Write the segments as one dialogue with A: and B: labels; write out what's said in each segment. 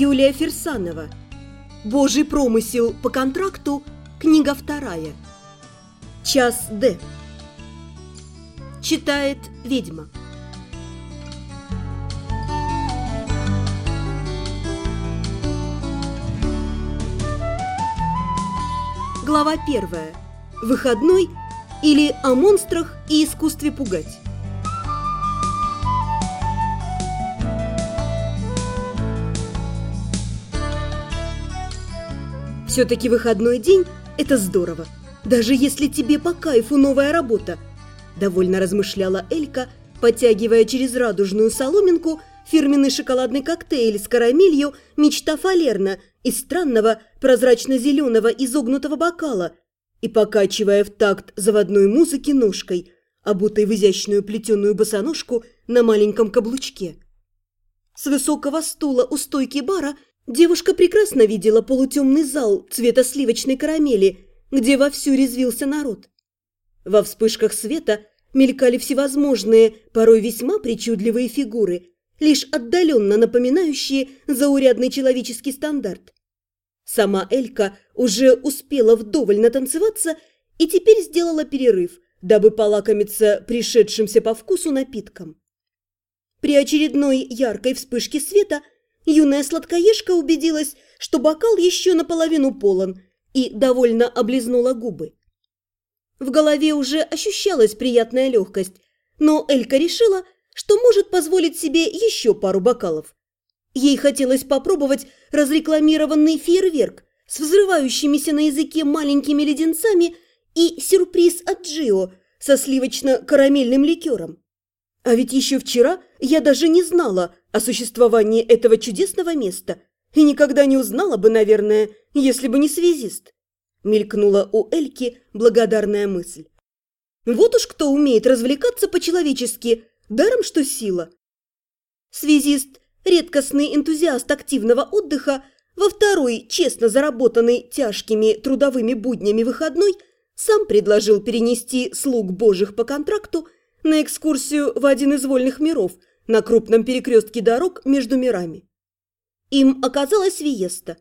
A: Юлия Ферсанова. Божий промысел по контракту. Книга вторая. Час Д. Читает ведьма. Глава первая. Выходной или о монстрах и искусстве пугать. Все-таки выходной день – это здорово. Даже если тебе по кайфу новая работа. Довольно размышляла Элька, подтягивая через радужную соломинку фирменный шоколадный коктейль с карамелью «Мечта Фалерна» из странного прозрачно-зеленого изогнутого бокала и покачивая в такт заводной музыки ножкой, обутой в изящную плетеную босоножку на маленьком каблучке. С высокого стула у стойки бара – Девушка прекрасно видела полутемный зал цвета сливочной карамели, где вовсю резвился народ. Во вспышках света мелькали всевозможные, порой весьма причудливые фигуры, лишь отдаленно напоминающие заурядный человеческий стандарт. Сама Элька уже успела вдоволь натанцеваться и теперь сделала перерыв, дабы полакомиться пришедшимся по вкусу напитком. При очередной яркой вспышке света – Юная сладкоежка убедилась, что бокал еще наполовину полон, и довольно облизнула губы. В голове уже ощущалась приятная легкость, но Элька решила, что может позволить себе еще пару бокалов. Ей хотелось попробовать разрекламированный фейерверк с взрывающимися на языке маленькими леденцами и сюрприз от Джио со сливочно-карамельным ликером. А ведь еще вчера я даже не знала о существовании этого чудесного места и никогда не узнала бы, наверное, если бы не связист. Мелькнула у Эльки благодарная мысль. Вот уж кто умеет развлекаться по-человечески, даром что сила. Связист, редкостный энтузиаст активного отдыха, во второй, честно заработанный тяжкими трудовыми буднями выходной, сам предложил перенести слуг божьих по контракту – на экскурсию в один из вольных миров на крупном перекрестке дорог между мирами. Им оказалась Виеста.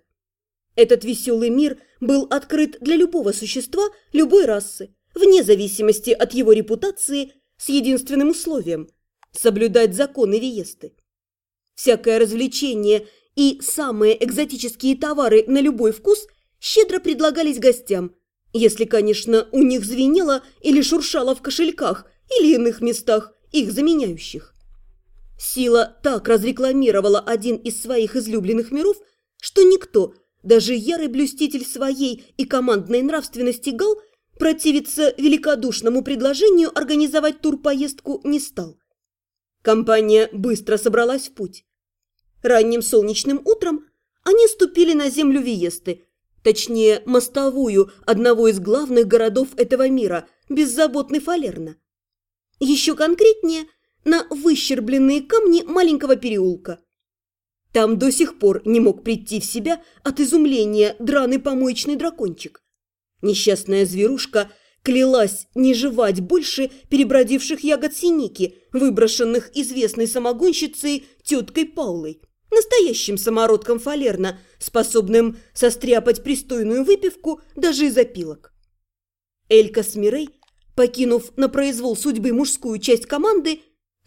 A: Этот веселый мир был открыт для любого существа любой расы, вне зависимости от его репутации, с единственным условием – соблюдать законы Виесты. Всякое развлечение и самые экзотические товары на любой вкус щедро предлагались гостям, если, конечно, у них звенело или шуршало в кошельках – или иных местах, их заменяющих. Сила так разрекламировала один из своих излюбленных миров, что никто, даже ярый блюститель своей и командной нравственности Гал, противиться великодушному предложению организовать турпоездку не стал. Компания быстро собралась в путь. Ранним солнечным утром они ступили на землю Виесты, точнее, мостовую одного из главных городов этого мира, беззаботный Фалерна. Еще конкретнее, на выщербленные камни маленького переулка. Там до сих пор не мог прийти в себя от изумления драный помоечный дракончик. Несчастная зверушка клялась не жевать больше перебродивших ягод синики, выброшенных известной самогонщицей теткой Паулой, настоящим самородком фалерна, способным состряпать пристойную выпивку даже из опилок. Элька с Мирей покинув на произвол судьбы мужскую часть команды,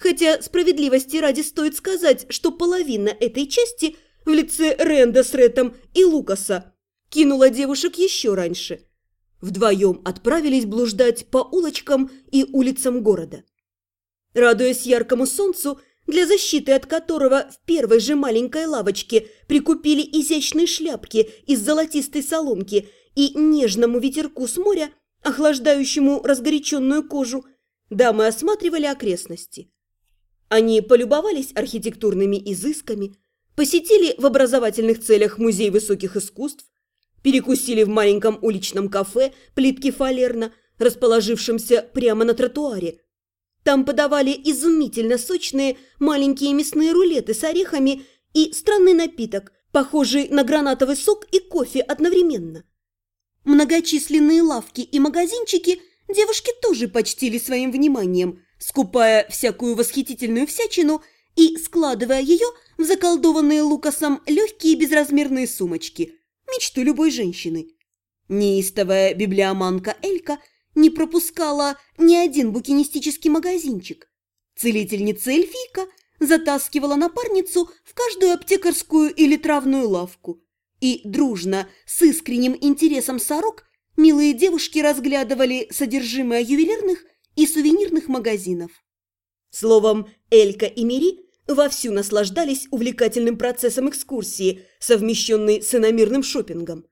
A: хотя справедливости ради стоит сказать, что половина этой части в лице Ренда с Ретом и Лукаса кинула девушек еще раньше. Вдвоем отправились блуждать по улочкам и улицам города. Радуясь яркому солнцу, для защиты от которого в первой же маленькой лавочке прикупили изящные шляпки из золотистой соломки и нежному ветерку с моря, охлаждающему разгоряченную кожу, дамы осматривали окрестности. Они полюбовались архитектурными изысками, посетили в образовательных целях музей высоких искусств, перекусили в маленьком уличном кафе плитки фалерна, расположившемся прямо на тротуаре. Там подавали изумительно сочные маленькие мясные рулеты с орехами и странный напиток, похожий на гранатовый сок и кофе одновременно. Многочисленные лавки и магазинчики девушки тоже почтили своим вниманием, скупая всякую восхитительную всячину и складывая ее в заколдованные Лукасом легкие безразмерные сумочки, мечту любой женщины. Неистовая библиоманка Элька не пропускала ни один букинистический магазинчик. Целительница Эльфийка затаскивала напарницу в каждую аптекарскую или травную лавку. И дружно, с искренним интересом сорок, милые девушки разглядывали содержимое ювелирных и сувенирных магазинов. Словом, Элька и Мири вовсю наслаждались увлекательным процессом экскурсии, совмещенной с иномирным шопингом.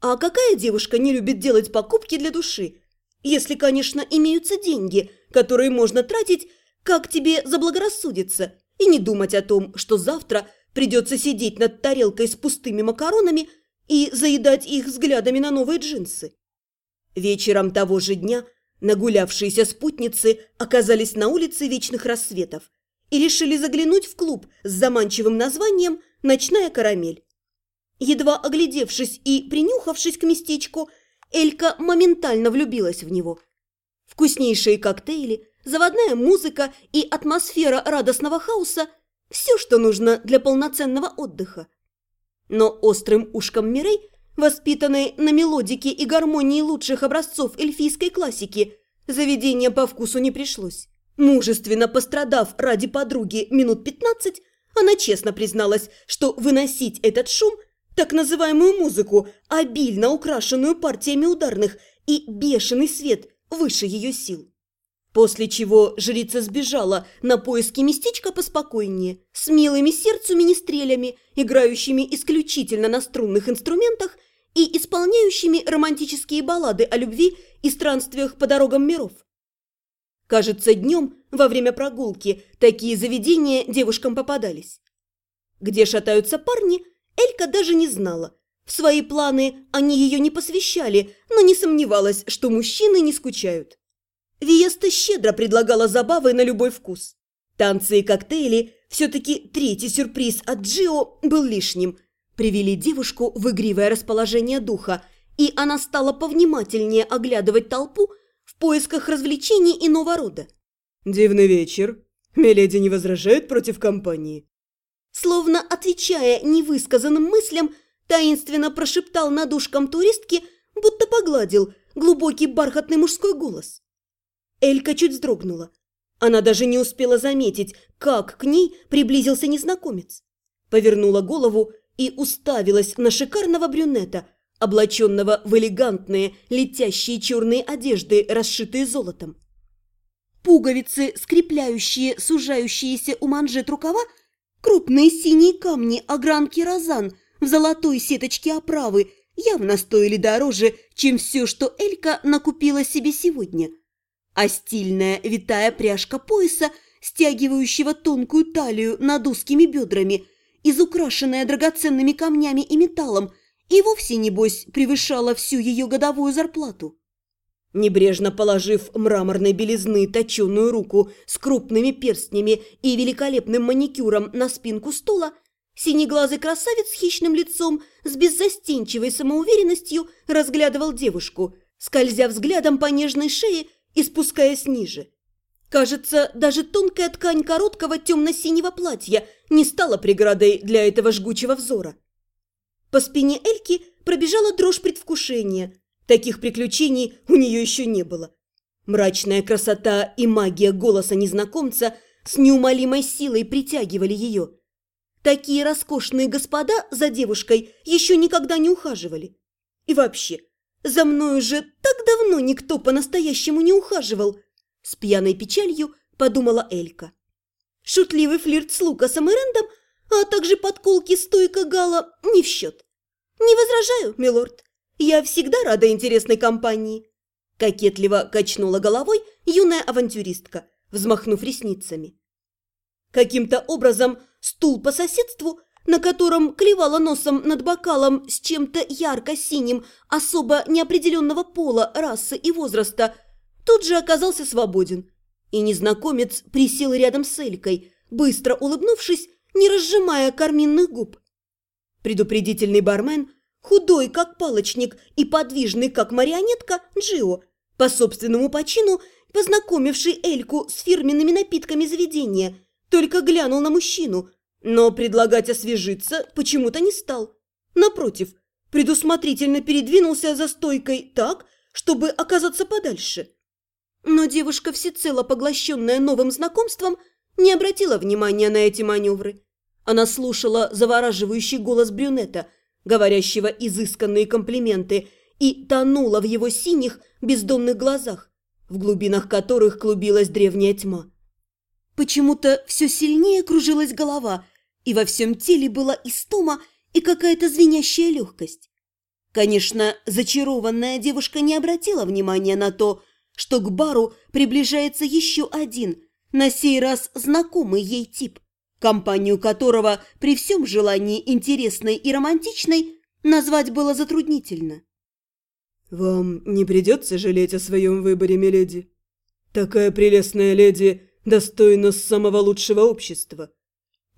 A: А какая девушка не любит делать покупки для души? Если, конечно, имеются деньги, которые можно тратить, как тебе заблагорассудится, и не думать о том, что завтра придется сидеть над тарелкой с пустыми макаронами и заедать их взглядами на новые джинсы. Вечером того же дня нагулявшиеся спутницы оказались на улице Вечных Рассветов и решили заглянуть в клуб с заманчивым названием «Ночная карамель». Едва оглядевшись и принюхавшись к местечку, Элька моментально влюбилась в него. Вкуснейшие коктейли, заводная музыка и атмосфера радостного хаоса – все, что нужно для полноценного отдыха. Но острым ушком Мирей, воспитанной на мелодике и гармонии лучших образцов эльфийской классики, заведение по вкусу не пришлось. Мужественно пострадав ради подруги минут пятнадцать, она честно призналась, что выносить этот шум, так называемую музыку, обильно украшенную партиями ударных и бешеный свет выше ее сил. После чего жрица сбежала на поиски местечка поспокойнее, с милыми сердцу министрелями, играющими исключительно на струнных инструментах и исполняющими романтические баллады о любви и странствиях по дорогам миров. Кажется, днем, во время прогулки, такие заведения девушкам попадались. Где шатаются парни, Элька даже не знала. В свои планы они ее не посвящали, но не сомневалась, что мужчины не скучают. Виеста щедро предлагала забавы на любой вкус. Танцы и коктейли, все-таки третий сюрприз от Джио был лишним. Привели девушку в игривое расположение духа, и она стала повнимательнее оглядывать толпу в поисках развлечений иного рода.
B: «Дивный вечер. Миледи не возражает против компании?»
A: Словно отвечая невысказанным мыслям, таинственно прошептал над ушком туристки, будто погладил глубокий бархатный мужской голос. Элька чуть вздрогнула. Она даже не успела заметить, как к ней приблизился незнакомец. Повернула голову и уставилась на шикарного брюнета, облаченного в элегантные, летящие черные одежды, расшитые золотом. Пуговицы, скрепляющие сужающиеся у манжет рукава, крупные синие камни, огранки розан в золотой сеточке оправы явно стоили дороже, чем все, что Элька накупила себе сегодня – а стильная витая пряжка пояса, стягивающего тонкую талию над узкими бедрами, изукрашенная драгоценными камнями и металлом, и вовсе, небось, превышала всю ее годовую зарплату. Небрежно положив мраморной белизны точеную руку с крупными перстнями и великолепным маникюром на спинку стула, синеглазый красавец с хищным лицом с беззастенчивой самоуверенностью разглядывал девушку, скользя взглядом по нежной шее и спускаясь ниже. Кажется, даже тонкая ткань короткого темно-синего платья не стала преградой для этого жгучего взора. По спине Эльки пробежала дрожь предвкушения. Таких приключений у нее еще не было. Мрачная красота и магия голоса незнакомца с неумолимой силой притягивали ее. Такие роскошные господа за девушкой еще никогда не ухаживали. И вообще, за мною же так давно никто по-настоящему не ухаживал!» С пьяной печалью подумала Элька. Шутливый флирт с Лукасом и Рэндом, а также подколки стойка Гала не в счет. «Не возражаю, милорд. Я всегда рада интересной компании». Кокетливо качнула головой юная авантюристка, взмахнув ресницами. Каким-то образом стул по соседству на котором клевала носом над бокалом с чем-то ярко-синим, особо неопределенного пола, расы и возраста, тут же оказался свободен. И незнакомец присел рядом с Элькой, быстро улыбнувшись, не разжимая карминных губ. Предупредительный бармен, худой, как палочник, и подвижный, как марионетка, Джио, по собственному почину, познакомивший Эльку с фирменными напитками заведения, только глянул на мужчину – Но предлагать освежиться почему-то не стал. Напротив, предусмотрительно передвинулся за стойкой так, чтобы оказаться подальше. Но девушка, всецело поглощенная новым знакомством, не обратила внимания на эти маневры. Она слушала завораживающий голос брюнета, говорящего изысканные комплименты, и тонула в его синих, бездонных глазах, в глубинах которых клубилась древняя тьма. Почему-то все сильнее кружилась голова, и во всем теле была истома и какая-то звенящая легкость. Конечно, зачарованная девушка не обратила внимания на то, что к бару приближается еще один, на сей раз знакомый ей тип, компанию которого при всем желании интересной и романтичной назвать было затруднительно.
B: «Вам не придется жалеть о своем выборе, миледи. Такая прелестная леди достойна самого лучшего общества».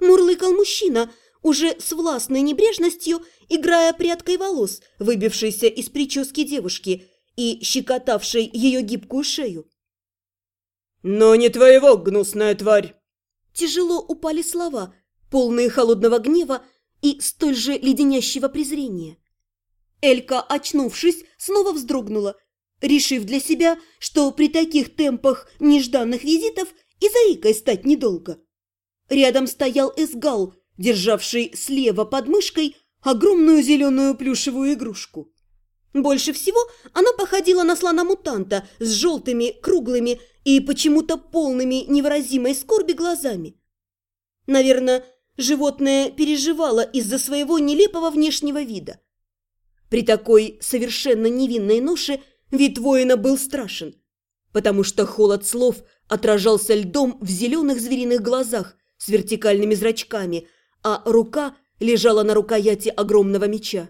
A: Мурлыкал мужчина, уже с властной небрежностью, играя прядкой волос, выбившейся из прически девушки и щекотавшей ее гибкую шею.
B: «Но не твоего, гнусная тварь!»
A: Тяжело упали слова, полные холодного гнева и столь же леденящего презрения. Элька, очнувшись, снова вздрогнула, решив для себя, что при таких темпах нежданных визитов и заикой стать недолго. Рядом стоял Эсгал, державший слева под мышкой огромную зеленую плюшевую игрушку. Больше всего она походила на слона-мутанта с желтыми, круглыми и почему-то полными невыразимой скорби глазами. Наверное, животное переживало из-за своего нелепого внешнего вида. При такой совершенно невинной ноше вид воина был страшен, потому что холод слов отражался льдом в зеленых звериных глазах с вертикальными зрачками, а рука лежала на рукояти огромного меча.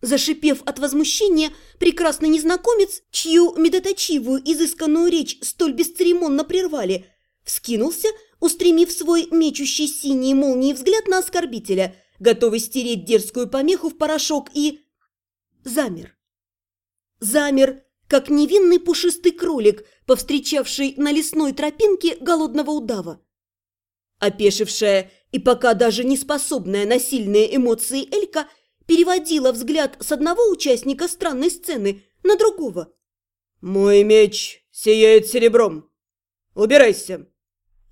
A: Зашипев от возмущения, прекрасный незнакомец, чью медоточивую изысканную речь столь бесцеремонно прервали, вскинулся, устремив свой мечущий синие молнии взгляд на оскорбителя, готовый стереть дерзкую помеху в порошок и... замер. Замер, как невинный пушистый кролик, повстречавший на лесной тропинке голодного удава. Опешившая и пока даже не способная на сильные эмоции Элька переводила взгляд с одного участника странной сцены на другого.
B: «Мой меч сияет серебром. Убирайся!»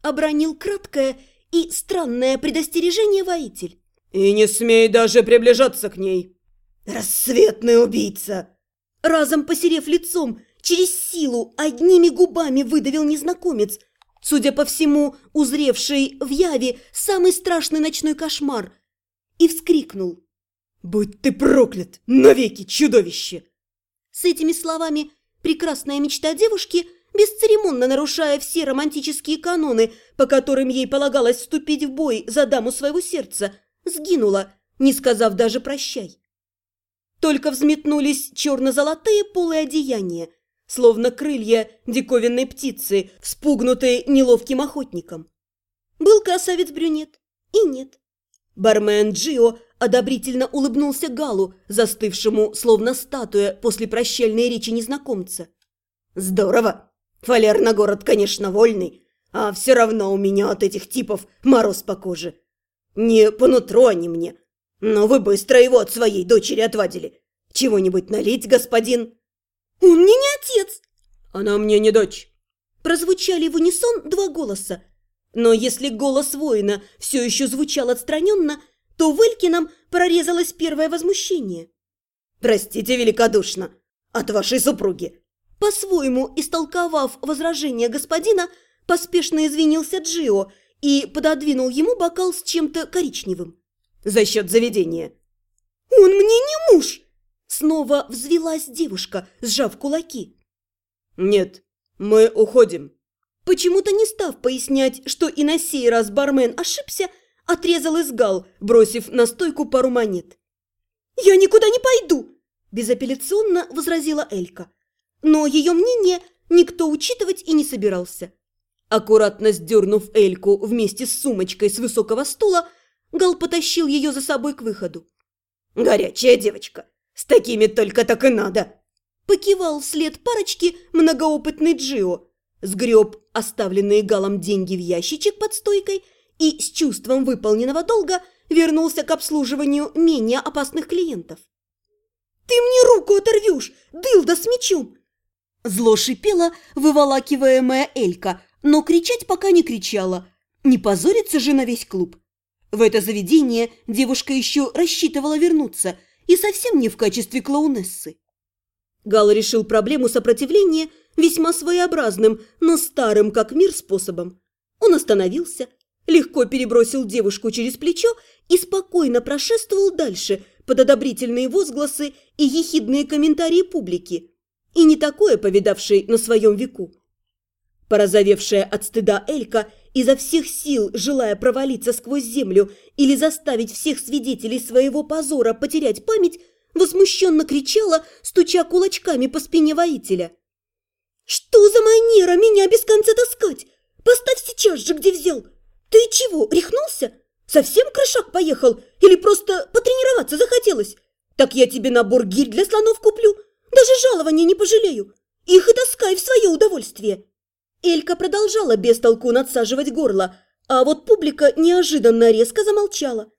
A: Обронил краткое и странное предостережение воитель.
B: «И не смей даже приближаться к ней!»
A: «Рассветный убийца!» Разом посерев лицом, через силу, одними губами выдавил незнакомец, судя по всему, узревший в яве самый страшный ночной кошмар, и вскрикнул.
B: «Будь ты проклят, навеки, чудовище!»
A: С этими словами прекрасная мечта девушки, бесцеремонно нарушая все романтические каноны, по которым ей полагалось вступить в бой за даму своего сердца, сгинула, не сказав даже «прощай». Только взметнулись черно-золотые полые одеяния, словно крылья диковинной птицы, вспугнутые неловким охотником. Был красавец-брюнет и нет. Бармен Джио одобрительно улыбнулся Галу, застывшему, словно статуя после прощальной речи незнакомца. «Здорово! Фалер на город, конечно, вольный, а все равно у меня от этих типов мороз по коже. Не по нутру они мне, но вы быстро его от своей дочери отвадили. Чего-нибудь налить, господин?» «Он мне не отец!»
B: «Она мне не дочь!»
A: Прозвучали в унисон два голоса. Но если голос воина все еще звучал отстраненно, то в Илькином прорезалось первое возмущение. «Простите великодушно, от вашей супруги!» По-своему, истолковав возражение господина, поспешно извинился Джио и пододвинул ему бокал с чем-то коричневым. «За счет заведения!» «Он мне не муж!» Снова взвелась девушка, сжав кулаки.
B: «Нет, мы уходим».
A: Почему-то не став пояснять, что и на сей раз бармен ошибся, отрезал изгал, бросив на стойку пару монет. «Я никуда не пойду!» – безапелляционно возразила Элька. Но ее мнение никто учитывать и не собирался. Аккуратно сдернув Эльку вместе с сумочкой с высокого стула, Гал потащил ее за собой к выходу. «Горячая девочка! С такими только так и надо!» Покивал вслед парочки многоопытный Джио, сгреб оставленные Галом деньги в ящичек под стойкой и с чувством выполненного долга вернулся к обслуживанию менее опасных клиентов. «Ты мне руку оторвешь, дылда с мечом!» Зло шипела выволакиваемая Элька, но кричать пока не кричала. Не позорится же на весь клуб. В это заведение девушка еще рассчитывала вернуться, и совсем не в качестве клоунессы. Гал решил проблему сопротивления весьма своеобразным, но старым как мир способом. Он остановился, легко перебросил девушку через плечо и спокойно прошествовал дальше под одобрительные возгласы и ехидные комментарии публики, и не такое повидавший на своем веку. Порозовевшая от стыда Элька, изо всех сил желая провалиться сквозь землю или заставить всех свидетелей своего позора потерять память, возмущенно кричала, стуча кулачками по спине воителя. «Что за манера меня без конца таскать? Поставь сейчас же, где взял! Ты чего, рехнулся? Совсем крышак поехал? Или просто потренироваться захотелось? Так я тебе набор гирь для слонов куплю, даже жалования не пожалею. Их и таскай в свое удовольствие!» Элька продолжала без толку надсаживать горло, а вот публика неожиданно резко замолчала.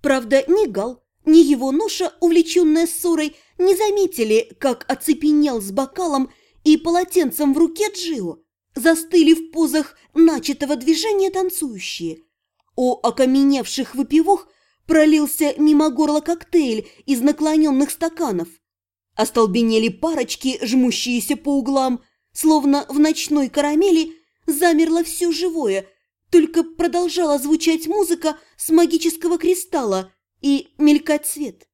A: Правда, ни Гал, ни его ноша, увлеченная ссорой, не заметили, как оцепенел с бокалом и полотенцем в руке Джио. Застыли в позах начатого движения танцующие. У окаменевших выпивох пролился мимо горла коктейль из наклоненных стаканов. Остолбенели парочки, жмущиеся по углам, словно в ночной карамели замерло все живое, только продолжала звучать музыка с магического кристалла и мелькать свет.